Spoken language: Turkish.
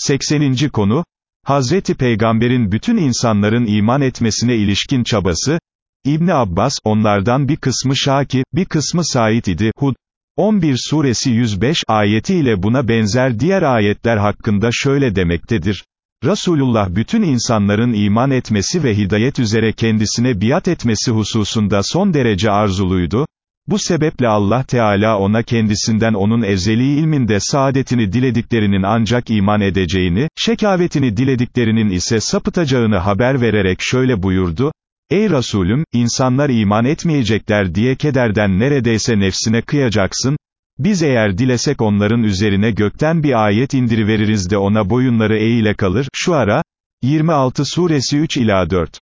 80. konu, Hazreti Peygamber'in bütün insanların iman etmesine ilişkin çabası, İbni Abbas, onlardan bir kısmı Şaki, bir kısmı Said idi, Hud, 11 suresi 105 ayetiyle buna benzer diğer ayetler hakkında şöyle demektedir. Resulullah bütün insanların iman etmesi ve hidayet üzere kendisine biat etmesi hususunda son derece arzuluydu, bu sebeple Allah Teala ona kendisinden onun ezeli ilminde saadetini dilediklerinin ancak iman edeceğini, şekavetini dilediklerinin ise sapıtacağını haber vererek şöyle buyurdu, Ey Resulüm, insanlar iman etmeyecekler diye kederden neredeyse nefsine kıyacaksın, biz eğer dilesek onların üzerine gökten bir ayet indiriveririz de ona boyunları eğile kalır, şu ara, 26 suresi 3 ila 4.